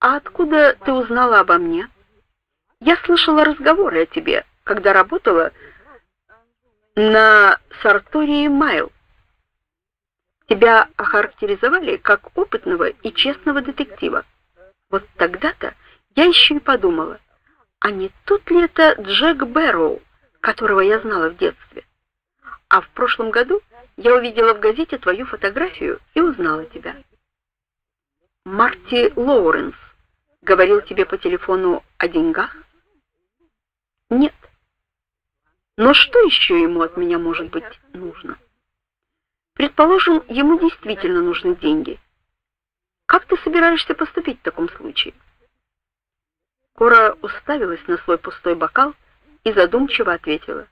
А откуда ты узнала обо мне? Я слышала разговоры о тебе, когда работала на Сартории Майл. Тебя охарактеризовали как опытного и честного детектива. Вот тогда-то я еще и подумала, а не тот ли это Джек Бэрроу, которого я знала в детстве? А в прошлом году я увидела в газете твою фотографию и узнала тебя. Марти Лоуренс говорил тебе по телефону о деньгах? Нет. Но что еще ему от меня может быть нужно? Предположим, ему действительно нужны деньги. Как ты собираешься поступить в таком случае? Кора уставилась на свой пустой бокал и задумчиво ответила: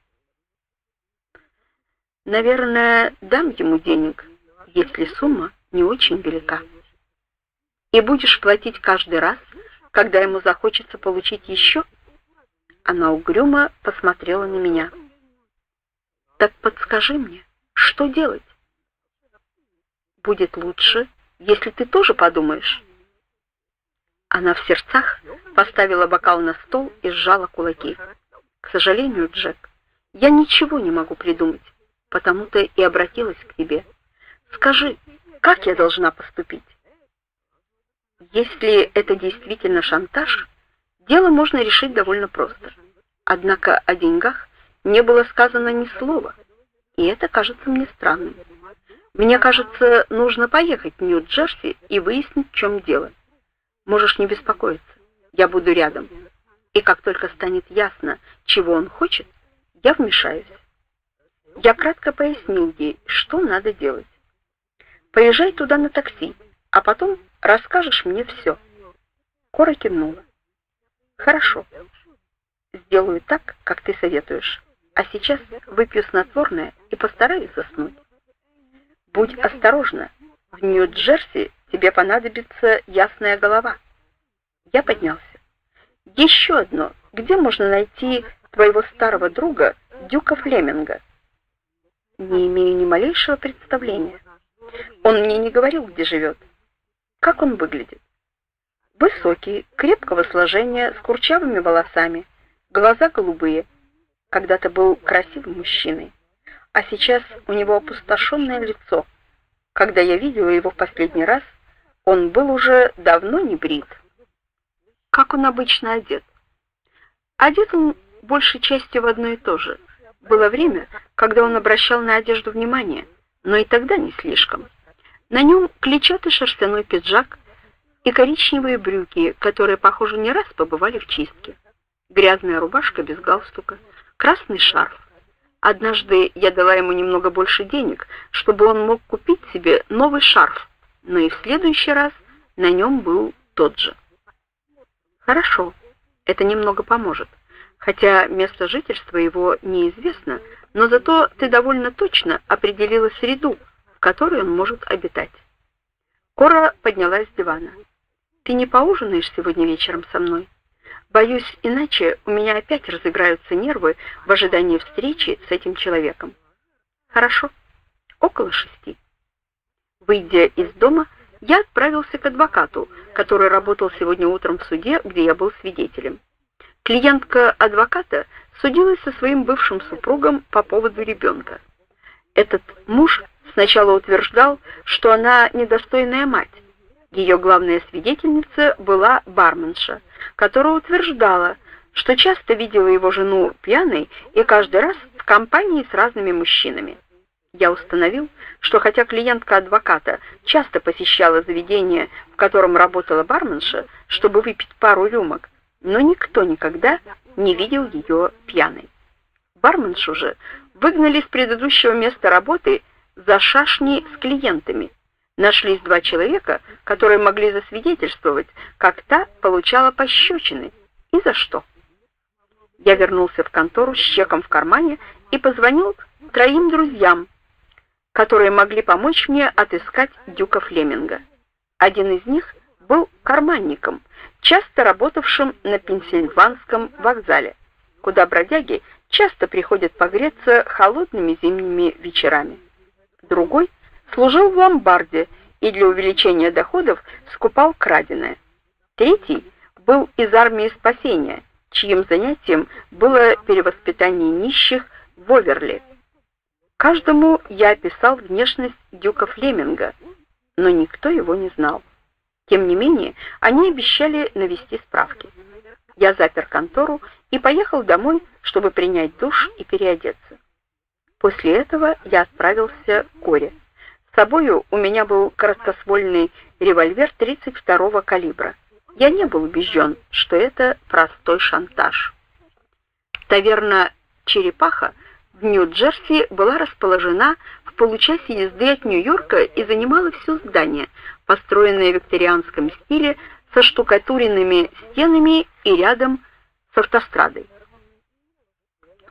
Наверное, дам ему денег, если сумма не очень велика. И будешь платить каждый раз, когда ему захочется получить еще?» Она угрюмо посмотрела на меня. Так подскажи мне, что делать? Будет лучше, если ты тоже подумаешь. Она в сердцах поставила бокал на стол и сжала кулаки. К сожалению, Джек, я ничего не могу придумать, потому-то и обратилась к тебе. Скажи, как я должна поступить? Если это действительно шантаж, дело можно решить довольно просто. Однако о деньгах не было сказано ни слова, и это кажется мне странным. Мне кажется, нужно поехать в Нью-Джерси и выяснить, в чем дело. Можешь не беспокоиться, я буду рядом. И как только станет ясно, чего он хочет, я вмешаюсь. Я кратко пояснил ей, что надо делать. Поезжай туда на такси, а потом расскажешь мне все. Кора кивнула. Хорошо. Сделаю так, как ты советуешь. А сейчас выпью снотворное и постараюсь заснуть. Будь осторожна. В Нью-Джерси тебе понадобится ясная голова. Я поднялся. Еще одно. Где можно найти твоего старого друга Дюка Флеминга? Не имею ни малейшего представления. Он мне не говорил, где живет. Как он выглядит? Высокий, крепкого сложения, с курчавыми волосами, глаза голубые. Когда-то был красивым мужчиной, а сейчас у него опустошенное лицо. Когда я видела его в последний раз, он был уже давно не брит. Как он обычно одет? Одет он большей частью в одно и то же. Было время, когда он обращал на одежду внимание, но и тогда не слишком. На нем клетчатый шерстяной пиджак и коричневые брюки, которые, похоже, не раз побывали в чистке. Грязная рубашка без галстука, красный шарф. Однажды я дала ему немного больше денег, чтобы он мог купить себе новый шарф, но и в следующий раз на нем был тот же. Хорошо, это немного поможет. Хотя место жительства его неизвестно, но зато ты довольно точно определила среду, в которой он может обитать. Кора поднялась с дивана. Ты не поужинаешь сегодня вечером со мной? Боюсь, иначе у меня опять разыграются нервы в ожидании встречи с этим человеком. Хорошо. Около шести. Выйдя из дома, я отправился к адвокату, который работал сегодня утром в суде, где я был свидетелем. Клиентка адвоката судилась со своим бывшим супругом по поводу ребенка. Этот муж сначала утверждал, что она недостойная мать. Ее главная свидетельница была барменша, которая утверждала, что часто видела его жену пьяной и каждый раз в компании с разными мужчинами. Я установил, что хотя клиентка адвоката часто посещала заведение, в котором работала барменша, чтобы выпить пару рюмок, но никто никогда не видел ее пьяной. Барменшу же выгнали с предыдущего места работы за шашни с клиентами. Нашлись два человека, которые могли засвидетельствовать, как та получала пощечины и за что. Я вернулся в контору с чеком в кармане и позвонил троим друзьям, которые могли помочь мне отыскать Дюка Флеминга. Один из них был карманником, часто работавшим на Пенсильванском вокзале, куда бродяги часто приходят погреться холодными зимними вечерами другой служил в ломбарде и для увеличения доходов скупал краденое. Третий был из армии спасения, чьим занятием было перевоспитание нищих в Оверли. Каждому я описал внешность дюка Флеминга, но никто его не знал. Тем не менее, они обещали навести справки. Я запер контору и поехал домой, чтобы принять душ и переодеться. После этого я отправился к Коре. С собою у меня был короткоствольный револьвер 32-го калибра. Я не был убежден, что это простой шантаж. Таверна «Черепаха» в Нью-Джерси была расположена в получасе езды от Нью-Йорка и занимала все здание, построенное в викторианском стиле со штукатуренными стенами и рядом с автострадой.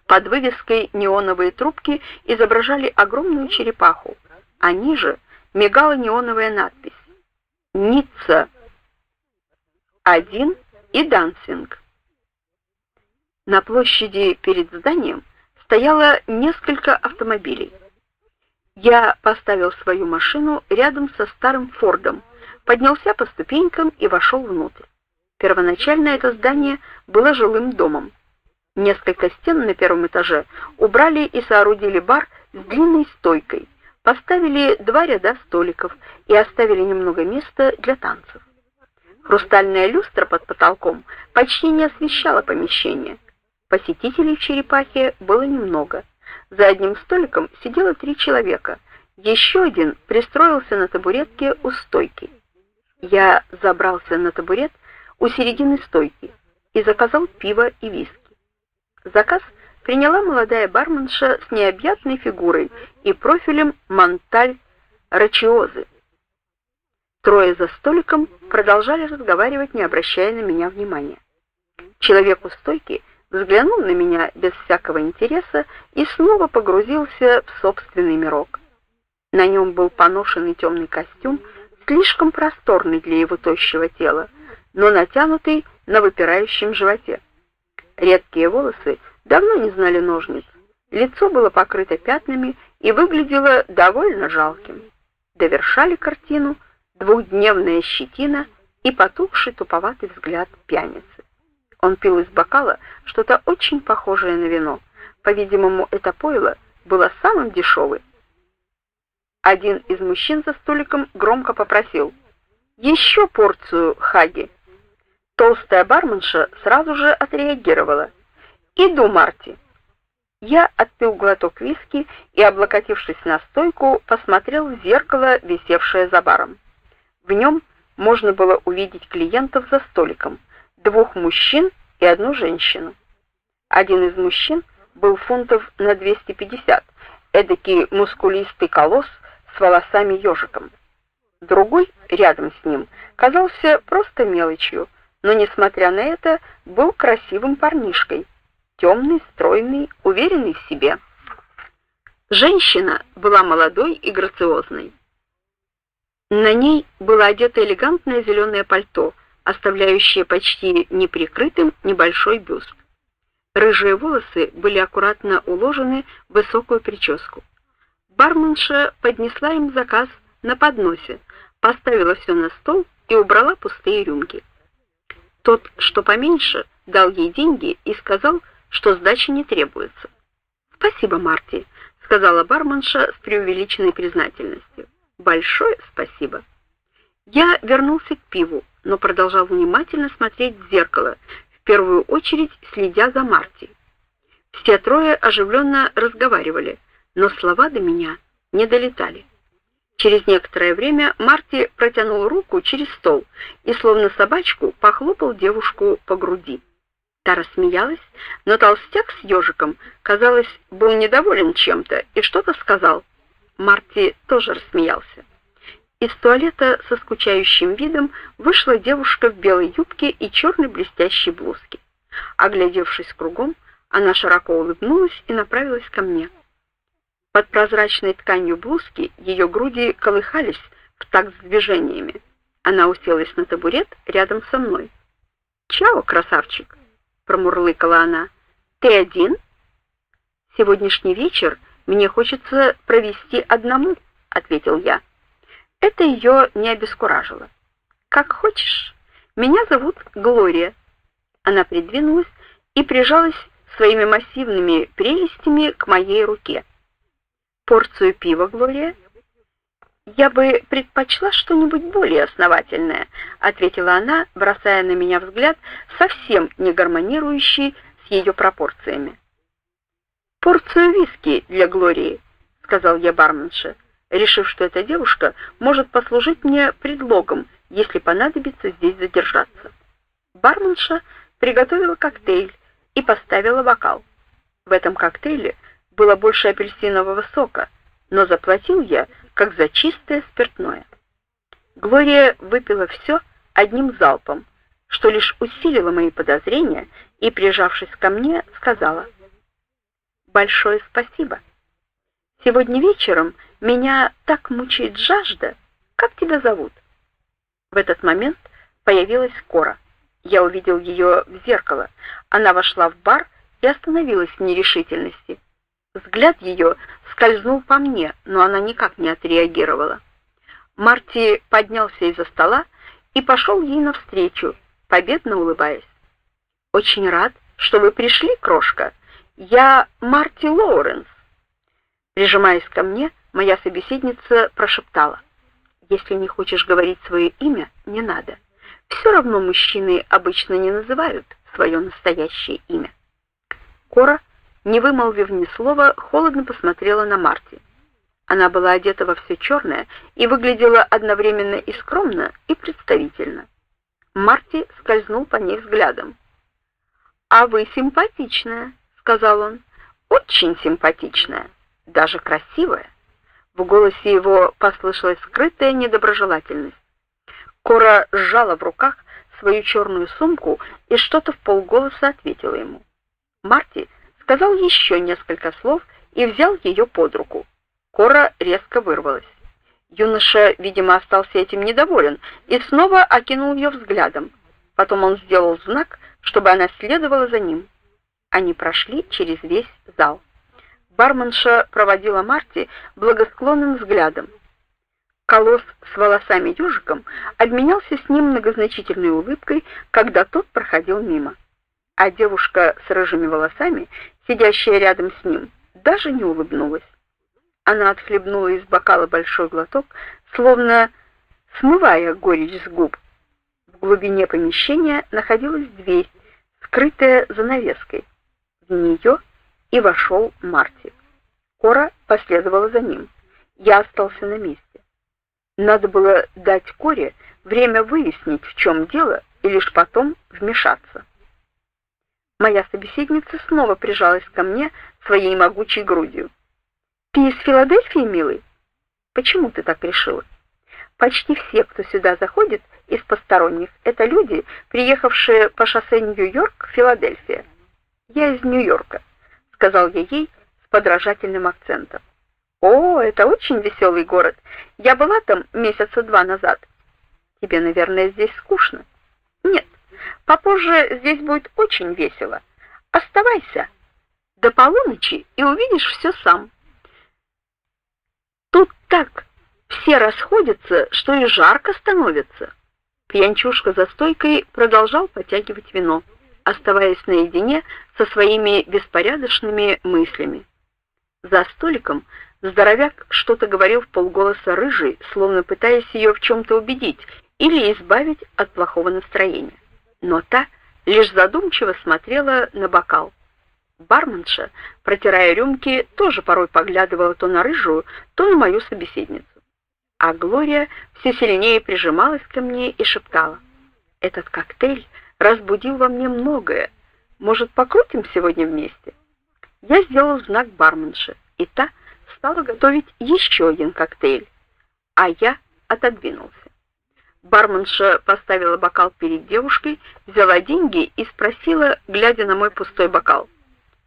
Под вывеской неоновые трубки изображали огромную черепаху, а ниже мигала неоновая надпись «Ницца 1 и Дансинг». На площади перед зданием стояло несколько автомобилей. Я поставил свою машину рядом со старым Фордом, поднялся по ступенькам и вошел внутрь. Первоначально это здание было жилым домом. Несколько стен на первом этаже убрали и соорудили бар с длинной стойкой, поставили два ряда столиков и оставили немного места для танцев. Хрустальная люстра под потолком почти не освещала помещение. Посетителей в черепахе было немного. За одним столиком сидело три человека. Еще один пристроился на табуретке у стойки. Я забрался на табурет у середины стойки и заказал пиво и виски. Заказ приняла молодая барменша с необъятной фигурой и профилем Монталь Рачиозы. Трое за столиком продолжали разговаривать, не обращая на меня внимания. Человек у стойки взглянул на меня без всякого интереса и снова погрузился в собственный мирок. На нем был поношенный темный костюм, слишком просторный для его тощего тела, но натянутый на выпирающем животе. Редкие волосы давно не знали ножниц. Лицо было покрыто пятнами и выглядело довольно жалким. Довершали картину двухдневная щетина и потухший туповатый взгляд пьяницы. Он пил из бокала что-то очень похожее на вино. По-видимому, это пойло было самым дешевым. Один из мужчин за столиком громко попросил: «Еще порцию хаги". Толстая барменша сразу же отреагировала. «Иду, Марти!» Я отпил глоток виски и, облокотившись на стойку, посмотрел в зеркало, висевшее за баром. В нем можно было увидеть клиентов за столиком, двух мужчин и одну женщину. Один из мужчин был фунтов на 250, эдакий мускулистый колосс с волосами ежиком. Другой, рядом с ним, казался просто мелочью, но, несмотря на это, был красивым парнишкой, темный, стройный, уверенный в себе. Женщина была молодой и грациозной. На ней было одето элегантное зеленое пальто, оставляющее почти неприкрытым небольшой бюст. Рыжие волосы были аккуратно уложены в высокую прическу. Барменша поднесла им заказ на подносе, поставила все на стол и убрала пустые рюмки. Тот, что поменьше, дал ей деньги и сказал, что сдачи не требуется. "Спасибо, Марти", сказала барменша с преувеличенной признательностью. "Большое спасибо". Я вернулся к пиву, но продолжал внимательно смотреть в зеркало, в первую очередь следя за Марти. Все трое оживленно разговаривали, но слова до меня не долетали. Через некоторое время Марти протянул руку через стол и словно собачку похлопал девушку по груди. Та рассмеялась, но толстяк с ежиком, казалось, был недоволен чем-то и что-то сказал. Марти тоже рассмеялся. Из туалета со скучающим видом вышла девушка в белой юбке и черной блестящей блузке. Оглядевшись кругом, она широко улыбнулась и направилась ко мне. Под прозрачной тканью блузки ее груди колыхались в такт с движениями. Она уселась на табурет рядом со мной. "Чао, красавчик", промурлыкала она. "Ты один?" "Сегодняшний вечер мне хочется провести одному", ответил я. Это ее не обескуражило. "Как хочешь. Меня зовут Глория. Она придвинулась и прижалась своими массивными прелестями к моей руке. Порцию пива, Глория? Я бы предпочла что-нибудь более основательное, ответила она, бросая на меня взгляд, совсем не гармонирующий с ее пропорциями. Порцию виски для Глории, сказал я барменше, решив, что эта девушка может послужить мне предлогом, если понадобится здесь задержаться. Барменша приготовила коктейль и поставила бокал. В этом коктейле было больше апельсинового сока, но заплатил я как за чистое спиртное. Глория выпила все одним залпом, что лишь усилило мои подозрения, и, прижавшись ко мне, сказала: "Большое спасибо. Сегодня вечером меня так мучает жажда. Как тебя зовут?" В этот момент появилась Кора. Я увидел ее в зеркало. Она вошла в бар и остановилась в нерешительности. Взгляд ее скользнул по мне, но она никак не отреагировала. Марти поднялся из-за стола и пошел ей навстречу, победно улыбаясь. Очень рад, что вы пришли, крошка. Я Марти Лоуренс. Прижимаясь ко мне, моя собеседница прошептала: "Если не хочешь говорить свое имя, не надо. Все равно мужчины обычно не называют свое настоящее имя. Кора, не вымолвив ни слова, холодно посмотрела на Марти. Она была одета во все черное и выглядела одновременно и скромно, и представительно. Марти скользнул по ней взглядом. "А вы симпатичная", сказал он. "Очень симпатичная, даже красивая". В голосе его послышалась скрытая недоброжелательность. Кора сжала в руках свою черную сумку и что-то в полголоса ответила ему. Марти сказал еще несколько слов и взял ее под руку. Кора резко вырвалась. Юноша, видимо, остался этим недоволен и снова окинул ее взглядом. Потом он сделал знак, чтобы она следовала за ним. Они прошли через весь зал. Барменша проводила Марти благосклонным взглядом. Колосс с волосами ежиком обменялся с ним многозначительной улыбкой, когда тот проходил мимо. А девушка с рыжими волосами, сидящая рядом с ним, даже не улыбнулась. Она отхлебнула из бокала большой глоток, словно смывая горечь с губ. В глубине помещения находилась дверь, скрытая занавеской. В нее и вошел Марти. Кора последовала за ним. Я остался на месте. Надо было дать Коре время выяснить, в чем дело, и лишь потом вмешаться. Моя собеседница снова прижалась ко мне своей могучей грудью. Ты из Филадельфии, милый? Почему ты так решила? Почти все, кто сюда заходит из посторонних, это люди, приехавшие по шоссе Нью-Йорк Филадельфия. Я из Нью-Йорка, сказал я ей с подражательным акцентом. О, это очень веселый город. Я была там месяца два назад. Тебе, наверное, здесь скучно. Нет. Попозже здесь будет очень весело. Оставайся до полуночи и увидишь все сам. Тут так все расходятся, что и жарко становится. Пьянчушка за стойкой продолжал потягивать вино, оставаясь наедине со своими беспорядочными мыслями. За столиком Здоровяк что-то говорил в полголоса рыжий, словно пытаясь ее в чем то убедить или избавить от плохого настроения. Но та лишь задумчиво смотрела на бокал. Барменша, протирая рюмки, тоже порой поглядывала то на рыжую, то на мою собеседницу. А Глория все сильнее прижималась ко мне и шептала: "Этот коктейль разбудил во мне многое. Может, покрутим сегодня вместе?" Я сделал знак барменше, и та стала готовить еще один коктейль, а я отодвинулся. Барменша поставила бокал перед девушкой, взяла деньги и спросила, глядя на мой пустой бокал: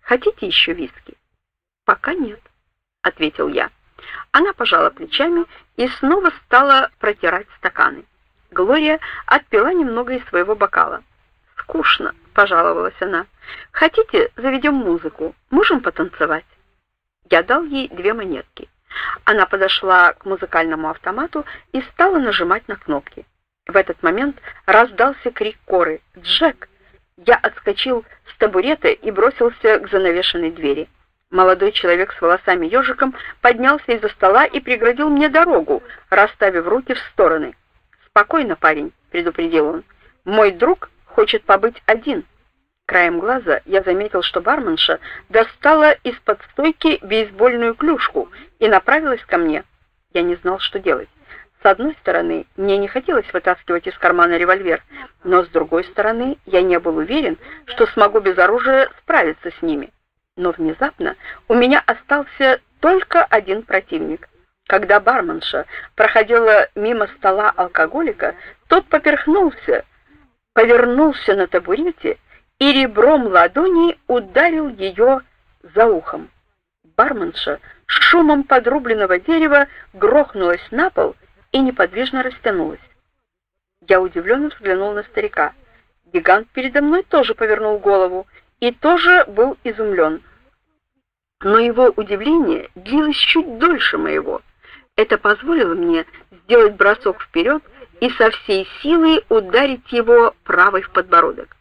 "Хотите еще виски?" "Пока нет", ответил я. Она пожала плечами и снова стала протирать стаканы. Глория отпила немного из своего бокала. "Скучно", пожаловалась она. "Хотите, заведем музыку? Можем потанцевать?" Я дал ей две монетки. Она подошла к музыкальному автомату и стала нажимать на кнопки. В этот момент раздался крик Коры: "Джек!" Я отскочил с табурета и бросился к занавешенной двери. Молодой человек с волосами ежиком поднялся из-за стола и преградил мне дорогу, расставив руки в стороны. "Спокойно, парень", предупредил он. "Мой друг хочет побыть один". Краем глаза я заметил, что барменша достала из-под стойки бейсбольную клюшку и направилась ко мне. Я не знал, что делать. С одной стороны, мне не хотелось вытаскивать из кармана револьвер, но с другой стороны, я не был уверен, что смогу без оружия справиться с ними. Но внезапно у меня остался только один противник. Когда барменша проходила мимо стола алкоголика, тот поперхнулся, повернулся на табурете и ребром ладони ударил ее за ухом. Барменша с шумом подрубленного дерева грохнулась на пол и неподвижно растянулась. Я удивленно взглянул на старика. Гигант передо мной тоже повернул голову и тоже был изумлен. Но его удивление длилось чуть дольше моего. Это позволило мне сделать бросок вперед и со всей силы ударить его правой в подбородок.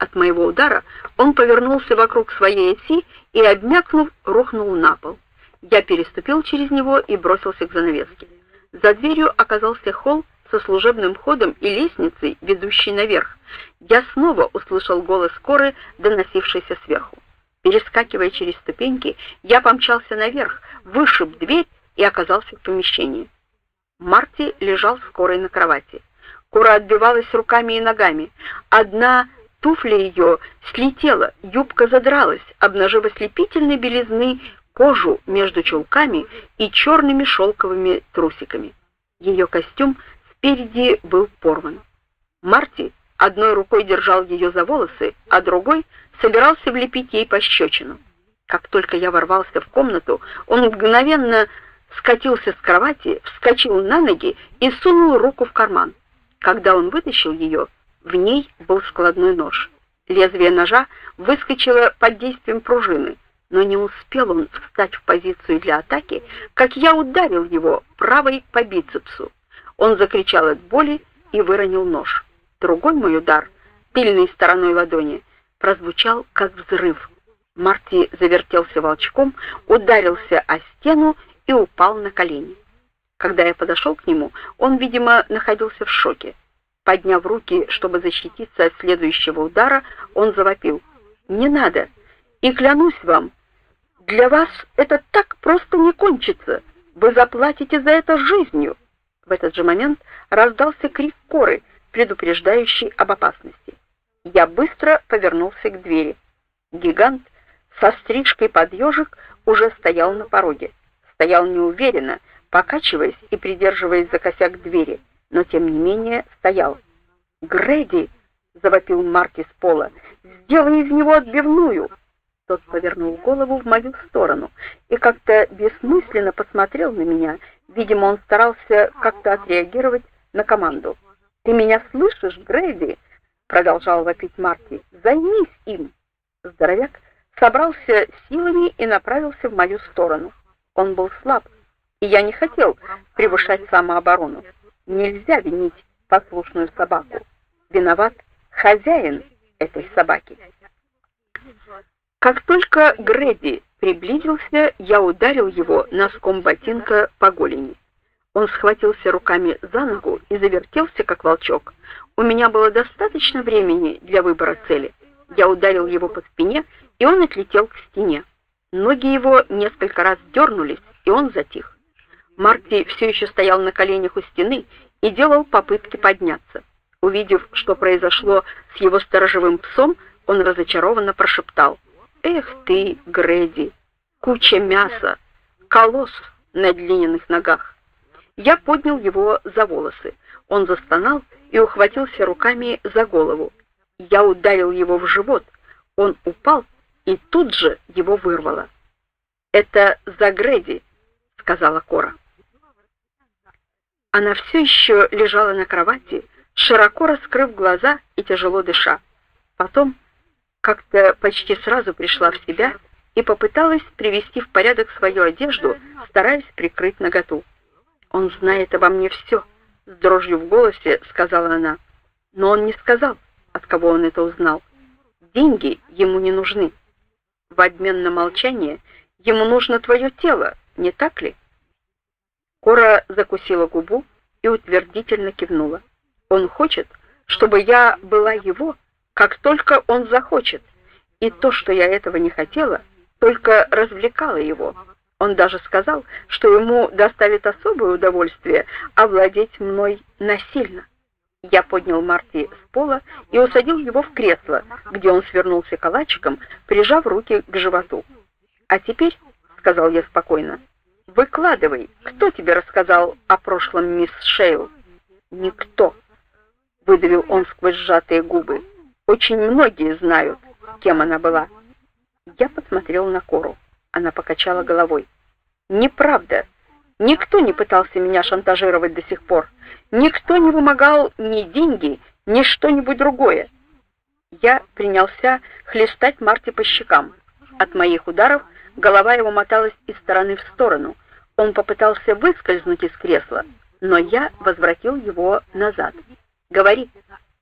От моего удара он повернулся вокруг своей оси и, обмякнув, рухнул на пол. Я переступил через него и бросился к занавеске. За дверью оказался холл со служебным ходом и лестницей, ведущей наверх. Я снова услышал голос Коры, доносившийся сверху. Перескакивая через ступеньки, я помчался наверх, вышиб дверь и оказался в помещении. Марти лежал с Корой на кровати. Кора отбивалась руками и ногами. Одна Туфля ее слетела, юбка задралась, обнажив ослепительной белизны кожу между чулками и черными шелковыми трусиками. Ее костюм спереди был порван. Марти одной рукой держал ее за волосы, а другой собирался влепить ей пощечину. Как только я ворвался в комнату, он мгновенно скатился с кровати, вскочил на ноги и сунул руку в карман. Когда он вытащил ее, в ней был складной нож. Лезвие ножа выскочило под действием пружины, но не успел он встать в позицию для атаки, как я ударил его правой по бицепсу. Он закричал от боли и выронил нож. Другой мой удар, тыльной стороной ладони, прозвучал как взрыв. Марти завертелся волчком, ударился о стену и упал на колени. Когда я подошел к нему, он, видимо, находился в шоке. Подняв руки, чтобы защититься от следующего удара, он завопил: "Не надо! И клянусь вам, для вас это так просто не кончится. Вы заплатите за это жизнью". В этот же момент раздался крик Коры, предупреждающий об опасности. Я быстро повернулся к двери. Гигант со стрижкой под ежик уже стоял на пороге. Стоял неуверенно, покачиваясь и придерживаясь за косяк двери но тем не менее стоял. "Грэди!" завопил Марти с пола. "Сделай из него отбивную!" Тот повернул голову в мою сторону и как-то бессмысленно посмотрел на меня. Видимо, он старался как-то отреагировать на команду. "Ты меня слышишь, Грэди?" продолжал вопить Марти. "Займись им!" Здоровяк собрался силами и направился в мою сторону. Он был слаб, и я не хотел превышать самооборону. Нельзя винить послушную собаку. Виноват хозяин этой собаки. Как только Грэди приблизился, я ударил его носком ботинка по голени. Он схватился руками за ногу и завертелся как волчок. У меня было достаточно времени для выбора цели. Я ударил его по спине, и он отлетел к стене. Ноги его несколько раз дернулись, и он затих. Марти все еще стоял на коленях у стены и делал попытки подняться. Увидев, что произошло с его сторожевым псом, он разочарованно прошептал: "Эх ты, Грэди, куча мяса, колосс на длинных ногах". Я поднял его за волосы. Он застонал и ухватился руками за голову. Я ударил его в живот. Он упал, и тут же его вырвало. "Это за Грэди", сказала Кора. Она все еще лежала на кровати, широко раскрыв глаза и тяжело дыша. Потом как-то почти сразу пришла в себя и попыталась привести в порядок свою одежду, стараясь прикрыть наготу. Он знает обо мне все, с дрожью в голосе сказала она. Но он не сказал, от кого он это узнал. Деньги ему не нужны. В обмен на молчание ему нужно твое тело, не так ли? Кора закусила губу и утвердительно кивнула. Он хочет, чтобы я была его, как только он захочет. И то, что я этого не хотела, только развлекало его. Он даже сказал, что ему доставит особое удовольствие овладеть мной насильно. Я поднял Марти с пола и усадил его в кресло, где он свернулся калачиком, прижав руки к животу. "А теперь", сказал я спокойно. "Выкладывай, кто тебе рассказал о прошлом мисс Шейл?" "Никто", выдавил он сквозь сжатые губы. "Очень многие знают, кем она была". Я посмотрел на Кору. Она покачала головой. Неправда. Никто не пытался меня шантажировать до сих пор. Никто не вымогал ни деньги, ни что-нибудь другое. Я принялся хлестать Марти по щекам. От моих ударов голова его моталась из стороны в сторону. Он попытался выскользнуть из кресла, но я возвратил его назад. Говори,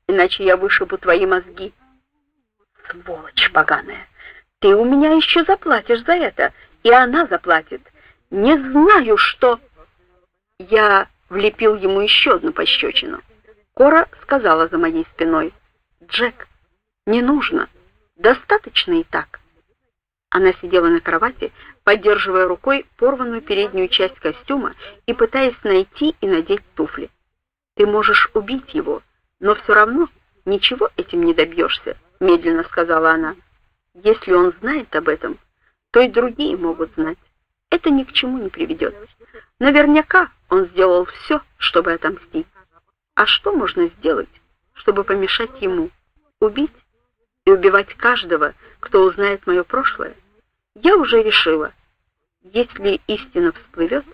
иначе я вышибу твои мозги. Сволочь поганая. Ты у меня еще заплатишь за это, и она заплатит. Не знаю, что я влепил ему еще одну пощечину. Кора сказала за моей спиной: "Джек, не нужно. Достаточно и так". Она сидела на кровати, поддерживая рукой порванную переднюю часть костюма и пытаясь найти и надеть туфли. Ты можешь убить его, но все равно ничего этим не добьешься», — медленно сказала она. Если он знает об этом, то и другие могут знать. Это ни к чему не приведет. Наверняка он сделал все, чтобы отомстить. А что можно сделать, чтобы помешать ему? Убить и убивать каждого, кто узнает мое прошлое? Я уже решила. Если истина всплывет,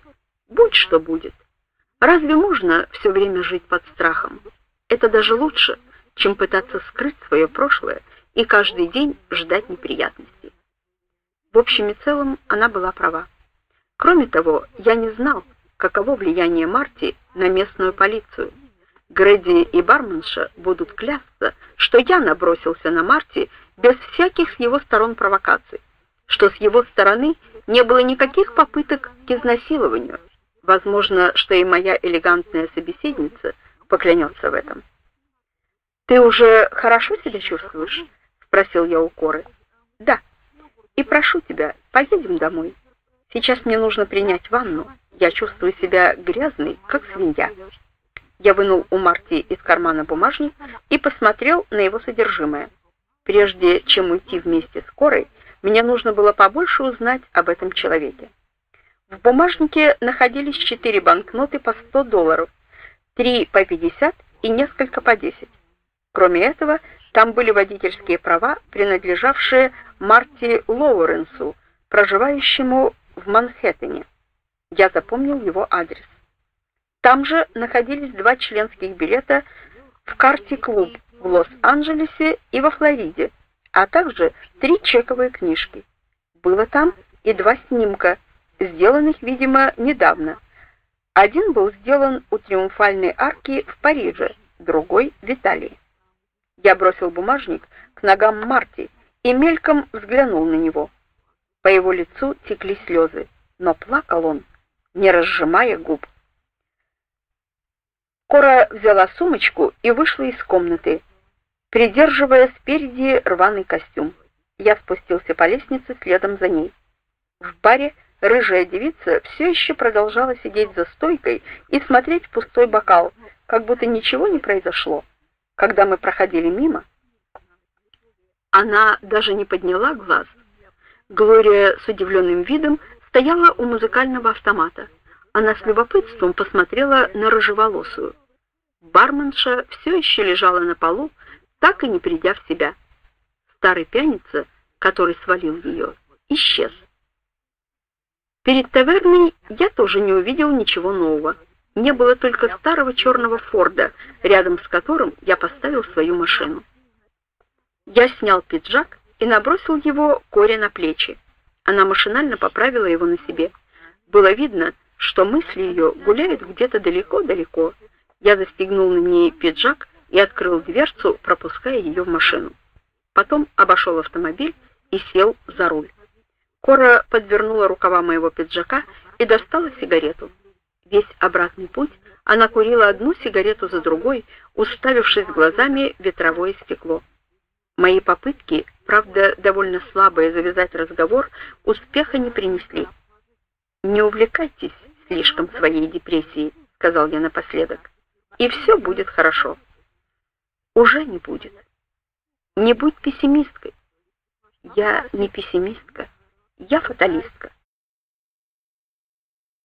будь что будет. Разве можно все время жить под страхом? Это даже лучше, чем пытаться скрыть свое прошлое и каждый день ждать неприятностей. В общем и целом она была права. Кроме того, я не знал, каково влияние Марти на местную полицию. Грэди и барменша будут клясться, что я набросился на Марти без всяких с его сторон провокаций, что с его стороны не было никаких попыток к изнасилованию. Возможно, что и моя элегантная собеседница поклянется в этом. Ты уже хорошо себя чувствуешь? спросил я у Коры. Да. И прошу тебя, поедем домой. Сейчас мне нужно принять ванну. Я чувствую себя грязной, как свинья. Я вынул у Марти из кармана бумажник и посмотрел на его содержимое. Прежде чем уйти вместе с Корой, мне нужно было побольше узнать об этом человеке. В бумажнике находились четыре банкноты по 100 долларов, три по 50 и несколько по 10. Кроме этого, там были водительские права, принадлежавшие Марти Лоуренсу, проживающему в Манхэттене. Я запомнил его адрес. Там же находились два членских билета в карте-клуб в Лос-Анджелесе и во Флориде, а также три чековые книжки. Было там и два снимка, сделанных, видимо, недавно. Один был сделан у Триумфальной арки в Париже, другой в Италии. Я бросил бумажник к ногам Марти и мельком взглянул на него. По его лицу текли слезы, но плакал он, не разжимая губ. Кора взяла сумочку и вышла из комнаты, придерживая спереди рваный костюм. Я спустился по лестнице следом за ней. В баре рыжая девица все еще продолжала сидеть за стойкой и смотреть в пустой бокал, как будто ничего не произошло. Когда мы проходили мимо, она даже не подняла глаз. Глория с удивленным видом стояла у музыкального автомата. Она с любопытством посмотрела на рыжеволосую. Барменша все еще лежала на полу, так и не придя в себя. Старый пьяница, который свалил ее, исчез. Перед таверной я тоже не увидел ничего нового. Не было только старого черного Форда, рядом с которым я поставил свою машину. Я снял пиджак и набросил его Коре на плечи. Она машинально поправила его на себе. Было видно, что мысли ее гуляют где-то далеко-далеко. Я застегнул на ней пиджак и открыл дверцу, пропуская ее в машину. Потом обошел автомобиль и сел за руль. Кора подвернула рукава моего пиджака и достала сигарету. Весь обратный путь она курила одну сигарету за другой, уставившись глазами в ветровое стекло. Мои попытки, правда, довольно слабые завязать разговор, успеха не принесли. Не увлекайтесь слишком своей депрессией, сказал я напоследок. И все будет хорошо. Уже не будет. Не будь пессимисткой. Я не пессимистка, я фаталистка.